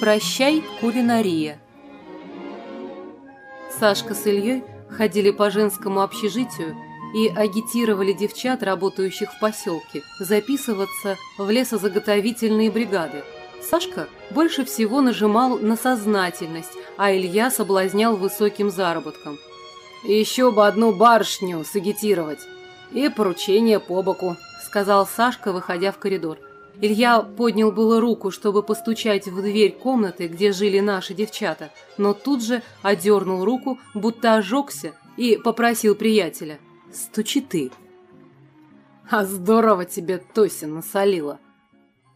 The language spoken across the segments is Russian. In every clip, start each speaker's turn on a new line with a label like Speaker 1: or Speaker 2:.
Speaker 1: Прощай, кулинария. Сашка с Ильей ходили по женскому общежитию и агитировали девчат, работающих в поселке, записываться в лесозаготовительные бригады. Сашка больше всего нажимал на сознательность, а Илья соблазнял высоким заработком.
Speaker 2: «Еще бы одну барышню сагитировать и поручение по боку»,
Speaker 1: сказал Сашка, выходя в коридор. Илья поднял было руку, чтобы постучать в дверь комнаты, где жили наши девчата, но тут же одернул руку, будто ожегся, и попросил приятеля. «Стучи ты».
Speaker 2: «А здорово тебе Тося насолила!»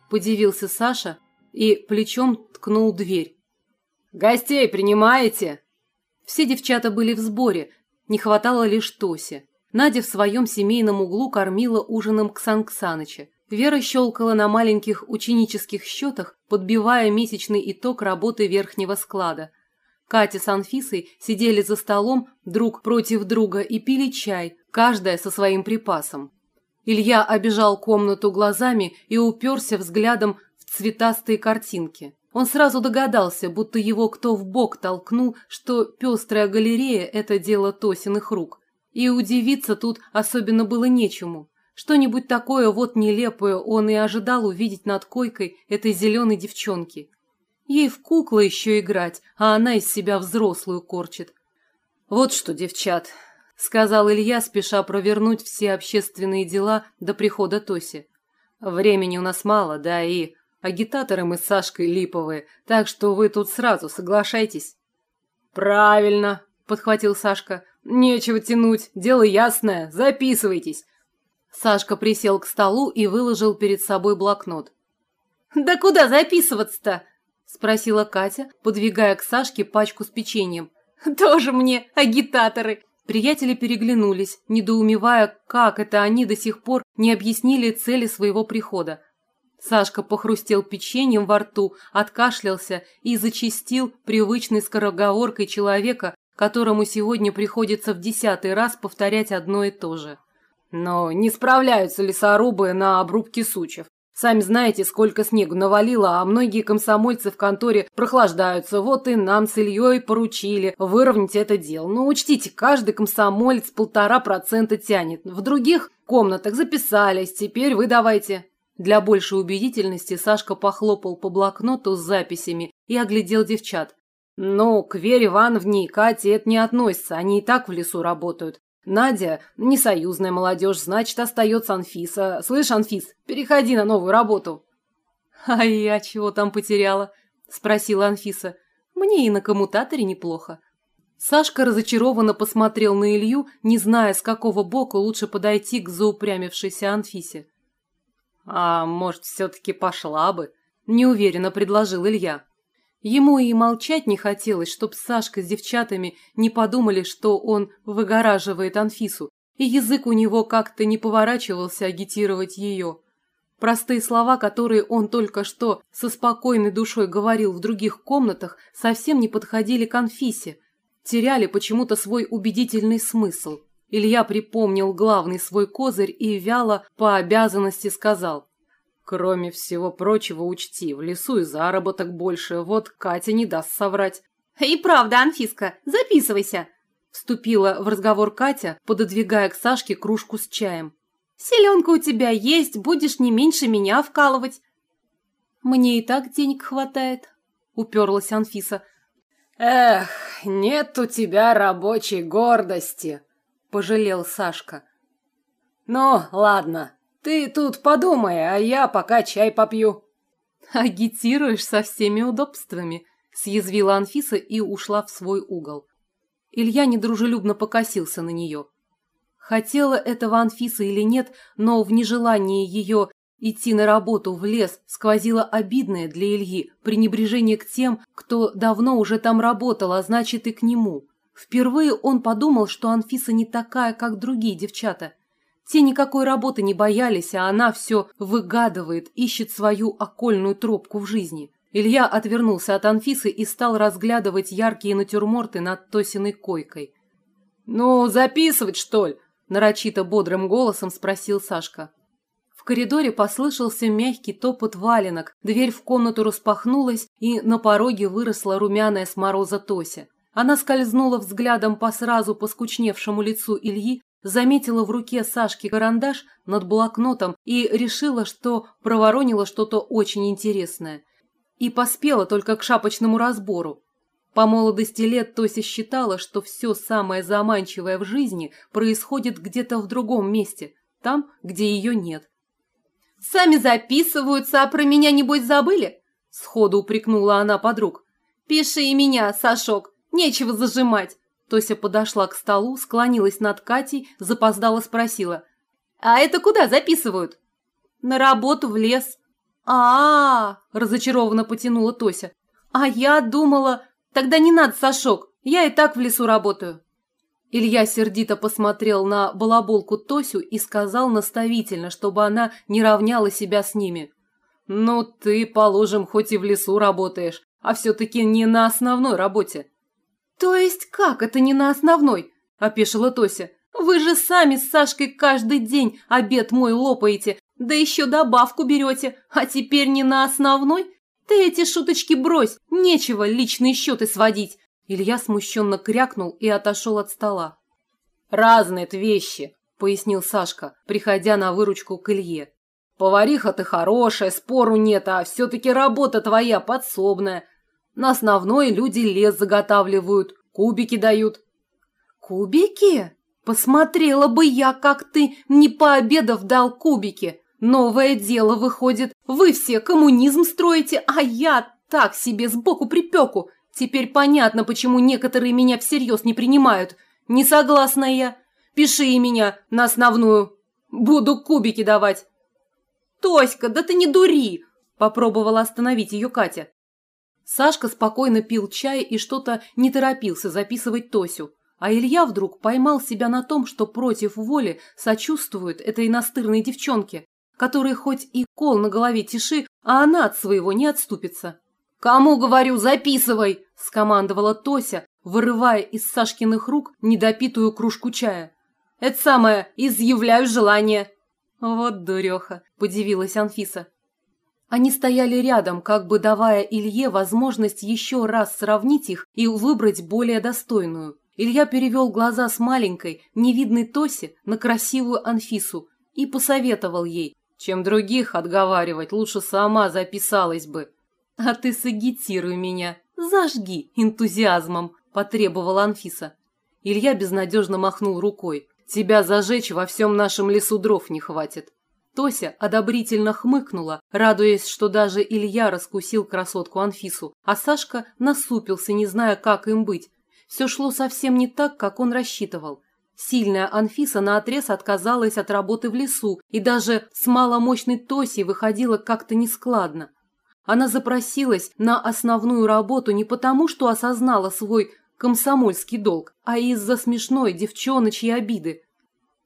Speaker 1: Подивился Саша и плечом ткнул дверь.
Speaker 2: «Гостей принимаете?»
Speaker 1: Все девчата были в сборе, не хватало лишь Тоси. Надя в своем семейном углу кормила ужином Ксан Ксаныча. Вера щелкала на маленьких ученических счетах, подбивая месячный итог работы верхнего склада. Катя с Анфисой сидели за столом друг против друга и пили чай, каждая со своим припасом. Илья обежал комнату глазами и уперся взглядом в цветастые картинки. Он сразу догадался, будто его кто в бок толкнул, что пестрая галерея – это дело Тосиных рук. И удивиться тут особенно было нечему. Что-нибудь такое вот нелепое он и ожидал увидеть над койкой этой зеленой девчонки. Ей в куклы еще играть, а она из себя взрослую корчит. «Вот что, девчат», — сказал Илья, спеша провернуть все общественные дела до прихода Тоси. «Времени у нас мало, да и агитаторы мы с Сашкой липовые, так что вы тут сразу соглашайтесь».
Speaker 2: «Правильно», — подхватил Сашка. «Нечего тянуть, дело ясное, записывайтесь.
Speaker 1: Сашка присел к столу и выложил перед собой блокнот.
Speaker 3: «Да куда записываться-то?» – спросила
Speaker 1: Катя, подвигая к Сашке пачку с печеньем.
Speaker 3: «Тоже мне агитаторы!»
Speaker 1: Приятели переглянулись, недоумевая, как это они до сих пор не объяснили цели своего прихода. Сашка похрустел печеньем во рту, откашлялся и зачистил привычной скороговоркой человека, которому сегодня приходится в десятый раз повторять одно и то же.
Speaker 2: Но не справляются лесорубы на обрубке сучьев. Сами знаете, сколько снегу навалило, а многие комсомольцы в конторе прохлаждаются. Вот и нам с Ильей поручили выровнять это дело. Но учтите, каждый комсомолец полтора процента тянет. В других комнатах записались, теперь вы давайте.
Speaker 1: Для большей убедительности Сашка похлопал по блокноту с записями и оглядел девчат.
Speaker 2: «Ну, к Вере Ивановне и Кате это не относится, они и так в лесу работают. Надя – несоюзная молодежь, значит, остается Анфиса. Слышь, Анфис, переходи на новую работу.
Speaker 1: А я чего там потеряла? Спросила Анфиса. Мне и на коммутаторе неплохо. Сашка разочарованно посмотрел на Илью, не зная, с какого боку лучше подойти к заупрямившейся Анфисе.
Speaker 2: «А может, все-таки пошла бы?»
Speaker 1: – неуверенно предложил Илья. Ему и молчать не хотелось, чтоб Сашка с девчатами не подумали, что он выгораживает Анфису, и язык у него как-то не поворачивался агитировать ее. Простые слова, которые он только что со спокойной душой говорил в других комнатах, совсем не подходили к Анфисе, теряли почему-то свой убедительный смысл. Илья припомнил главный свой козырь и вяло по обязанности сказал –
Speaker 2: Кроме всего прочего, учти, в лесу и заработок больше, вот Катя не даст соврать.
Speaker 3: И правда, Анфиска, записывайся.
Speaker 1: Вступила в разговор Катя, пододвигая к Сашке кружку с чаем.
Speaker 3: Селенка у тебя есть, будешь не меньше меня вкалывать.
Speaker 1: Мне и так денег хватает, уперлась Анфиса.
Speaker 2: Эх, нет у тебя рабочей гордости, пожалел Сашка. Ну, ладно, ты тут подумай, а я пока чай попью.
Speaker 1: Агитируешь со всеми удобствами, съязвила Анфиса и ушла в свой угол. Илья недружелюбно покосился на нее. Хотела этого Анфиса или нет, но в нежелании ее идти на работу в лес сквозило обидное для Ильи пренебрежение к тем, кто давно уже там работал, а значит и к нему. Впервые он подумал, что Анфиса не такая, как другие девчата – те никакой работы не боялись, а она все выгадывает, ищет свою окольную тропку в жизни. Илья отвернулся от Анфисы и стал разглядывать яркие натюрморты над Тосиной койкой.
Speaker 2: «Ну, записывать, что ли?»
Speaker 1: – нарочито бодрым голосом спросил Сашка.
Speaker 2: «В
Speaker 1: коридоре послышался мягкий топот валенок, дверь в комнату распахнулась, и на пороге выросла румяная с мороза Тося. Она скользнула взглядом по сразу поскучневшему лицу Ильи, заметила в руке Сашки карандаш над блокнотом и решила, что проворонила что-то очень интересное. И поспела только к шапочному разбору. По молодости лет Тося считала, что все самое заманчивое в жизни происходит где-то в другом месте, там, где ее нет.
Speaker 3: Сами записываются, а про меня, небось, забыли?»
Speaker 1: Сходу упрекнула она подруг.
Speaker 3: «Пиши и меня, Сашок, нечего зажимать».
Speaker 1: Тося подошла к столу, склонилась над Катей, запоздала спросила.
Speaker 3: «А это куда записывают?»
Speaker 1: «На работу в лес».
Speaker 3: А, -а,
Speaker 1: -а разочарованно потянула Тося.
Speaker 3: «А я думала, тогда не надо, Сашок, я и так в лесу работаю».
Speaker 1: Илья сердито посмотрел на балаболку Тосю и сказал наставительно, чтобы она не равняла себя с ними. «Ну, ты, положим, хоть и в лесу работаешь, а все-таки не на основной работе».
Speaker 3: «То есть как это не на основной?» – опешила Тося. «Вы же сами с Сашкой каждый день обед мой лопаете, да еще добавку берете, а теперь не на основной? Ты эти шуточки брось, нечего личные счеты сводить.
Speaker 1: Илья смущенно крякнул и отошел от стола.
Speaker 2: «Разные это вещи», – пояснил Сашка, приходя на выручку к Илье. «Повариха ты хорошая, спору нет, а все-таки работа твоя подсобная. На основной люди лес заготавливают, кубики дают».
Speaker 3: «Кубики? Посмотрела бы я, как ты, не пообедав, дал кубики. Новое дело выходит. Вы все коммунизм строите, а я так себе сбоку припеку. Теперь понятно, почему некоторые меня всерьез не принимают. Не согласна я. Пиши меня на основную. Буду кубики давать. Тоська, да ты не дури! Попробовала остановить ее Катя.
Speaker 1: Сашка спокойно пил чай и что-то не торопился записывать Тосю. А Илья вдруг поймал себя на том, что против воли сочувствует этой настырной девчонке, которой хоть и кол на голове тиши, а она от своего не отступится.
Speaker 3: «Кому, говорю, записывай!»
Speaker 1: – скомандовала Тося, вырывая из Сашкиных рук недопитую кружку чая.
Speaker 3: «Это самое, изъявляю желание!»
Speaker 1: «Вот дуреха!» – подивилась Анфиса. Они стояли рядом, как бы давая Илье возможность еще раз сравнить их и выбрать более достойную. Илья перевел глаза с маленькой, невидной Тоси на красивую Анфису и посоветовал ей, чем других отговаривать, лучше сама записалась бы. «А ты сагитируй меня, зажги энтузиазмом», – потребовала Анфиса. Илья безнадежно махнул рукой. «Тебя зажечь во всем нашем лесу дров не хватит». Тося одобрительно хмыкнула, радуясь, что даже Илья раскусил красотку Анфису, а Сашка насупился, не зная, как им быть. Все шло совсем не так, как он рассчитывал. Сильная Анфиса наотрез отказалась от работы в лесу и даже с маломощной Тосей выходила как-то нескладно. Она запросилась на основную работу не потому, что осознала свой комсомольский долг, а из-за смешной девчоночьей обиды.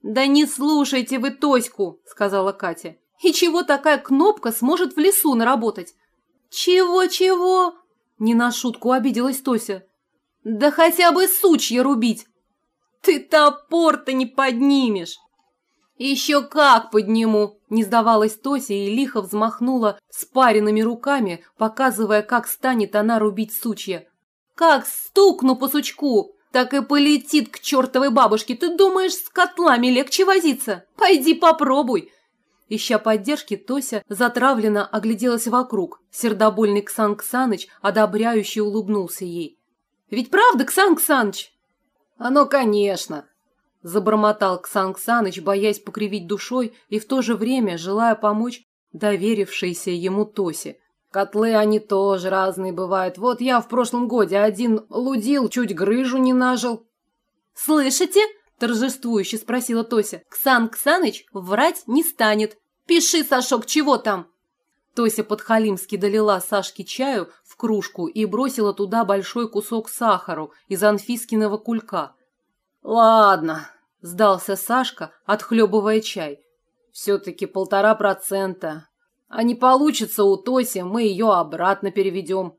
Speaker 3: «Да не слушайте вы Тоську!» – сказала Катя. «И чего такая кнопка сможет в лесу наработать?» «Чего-чего?» – не на шутку обиделась Тося. «Да хотя бы сучья рубить!» «Ты топор-то не поднимешь!»
Speaker 1: «Еще как подниму!» – не сдавалась Тося и лихо взмахнула спаренными руками, показывая, как станет она рубить сучья.
Speaker 3: «Как стукну по сучку, так и полетит к чертовой бабушке. Ты думаешь, с котлами легче возиться? Пойди попробуй!»
Speaker 1: Ища поддержки, Тося затравленно огляделась вокруг. Сердобольный Ксан Ксаныч одобряюще улыбнулся ей.
Speaker 3: «Ведь правда, Ксан Ксаныч?»
Speaker 2: «Оно, конечно!»
Speaker 1: Забормотал Ксан Ксаныч, боясь покривить душой и в то же время желая помочь доверившейся ему Тосе.
Speaker 2: Котлы они тоже разные бывают. Вот я в прошлом годе один лудил, чуть грыжу не нажил.
Speaker 3: «Слышите?» – торжествующе спросила Тося. «Ксан Ксаныч врать не станет. Пиши, Сашок, чего там?»
Speaker 1: Тося подхалимски долила Сашке чаю в кружку и бросила туда большой кусок сахару из анфискиного кулька.
Speaker 2: «Ладно», – сдался Сашка, отхлебывая чай. «Все-таки полтора процента. А не получится у Тоси, мы ее обратно переведем».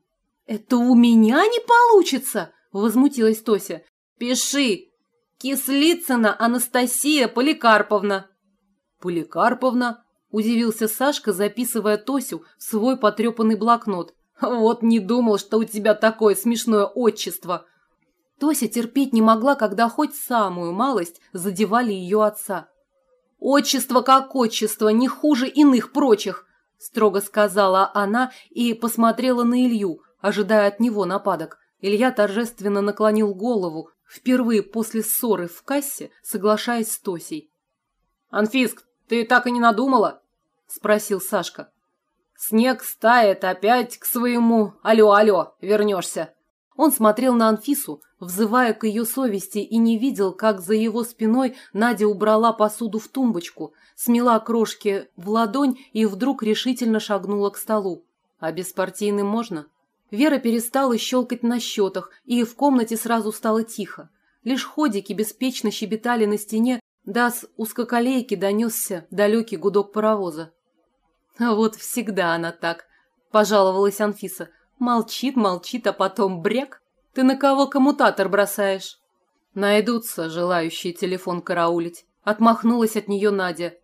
Speaker 3: «Это у меня не получится?» – возмутилась Тося.
Speaker 2: «Пиши. Кислицына Анастасия Поликарповна».
Speaker 1: «Поликарповна? Удивился Сашка, записывая Тосю в свой потрепанный блокнот.
Speaker 2: «Вот не думал, что у тебя такое смешное отчество!»
Speaker 1: Тося терпеть не могла, когда хоть самую малость задевали ее отца.
Speaker 3: «Отчество как отчество, не хуже иных прочих!» Строго сказала она и посмотрела на Илью, ожидая от него нападок. Илья торжественно наклонил голову, впервые после ссоры в кассе, соглашаясь с Тосей.
Speaker 2: «Анфиск, ты так и не надумала?» – спросил Сашка. «Снег стает опять к своему «Алло-алло, вернешься».
Speaker 1: Он смотрел на Анфису, взывая к ее совести, и не видел, как за его спиной Надя убрала посуду в тумбочку, смела крошки в ладонь и вдруг решительно шагнула к столу. А беспартийным можно? Вера перестала щелкать на счетах, и в комнате сразу стало тихо. Лишь ходики беспечно щебетали на стене, да с узкоколейки донесся далекий гудок паровоза. «А вот всегда она так», – пожаловалась Анфиса. «Молчит, молчит, а потом бряк. Ты на кого коммутатор бросаешь?» «Найдутся желающие телефон караулить», – отмахнулась от нее Надя.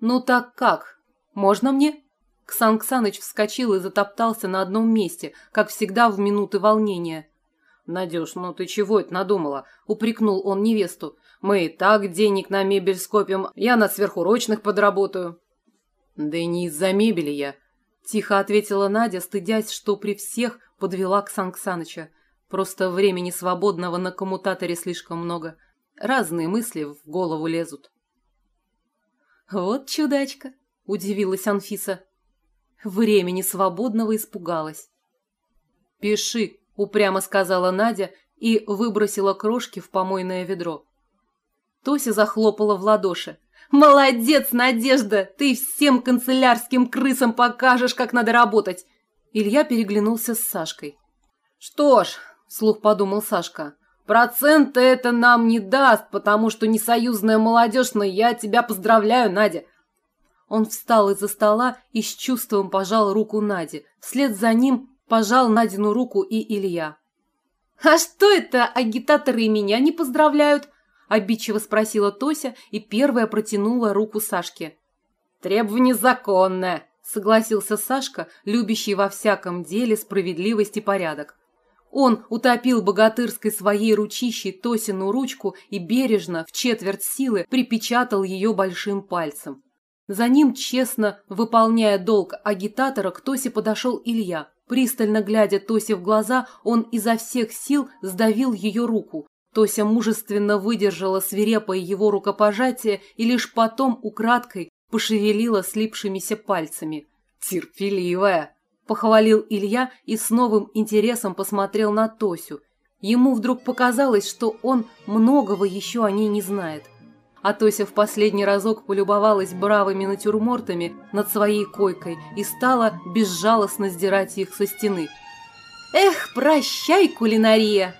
Speaker 1: «Ну так как? Можно мне?» Ксан Ксаныч вскочил и затоптался на одном месте, как всегда в минуты волнения.
Speaker 2: «Надюш, ну ты чего это надумала?» – упрекнул он невесту. Мы и так денег на мебель скопим, я на сверхурочных подработаю».
Speaker 1: «Да и не из-за мебели я», – тихо ответила Надя, стыдясь, что при всех подвела Ксан Ксаныча. «Просто времени свободного на коммутаторе слишком много. Разные мысли в голову лезут». «Вот чудачка», – удивилась Анфиса. Времени свободного испугалась. «Пиши», – упрямо сказала Надя и выбросила крошки в помойное ведро. Тося захлопала в ладоши. «Молодец, Надежда! Ты всем канцелярским крысам покажешь, как надо работать!» Илья переглянулся с Сашкой.
Speaker 2: «Что ж», – вслух подумал Сашка, – «процента это нам не даст, потому что не союзная молодежь, но я тебя поздравляю, Надя!»
Speaker 1: Он встал из-за стола и с чувством пожал руку Наде. Вслед за ним пожал Надину руку и Илья.
Speaker 3: «А что это агитаторы меня не поздравляют?» обидчиво спросила Тося и первая протянула руку Сашке.
Speaker 2: «Требование законное», –
Speaker 1: согласился Сашка, любящий во всяком деле справедливость и порядок. Он утопил богатырской своей ручищей Тосину ручку и бережно, в четверть силы, припечатал ее большим пальцем. За ним, честно выполняя долг агитатора, к Тосе подошел Илья. Пристально глядя Тосе в глаза, он изо всех сил сдавил ее руку, Тося мужественно выдержала свирепое его рукопожатие и лишь потом украдкой пошевелила слипшимися пальцами.
Speaker 2: «Терпеливая!»
Speaker 1: – похвалил Илья и с новым интересом посмотрел на Тосю. Ему вдруг показалось, что он многого еще о ней не знает. А Тося в последний разок полюбовалась бравыми натюрмортами над своей койкой и стала безжалостно сдирать их со стены.
Speaker 3: «Эх, прощай, кулинария!»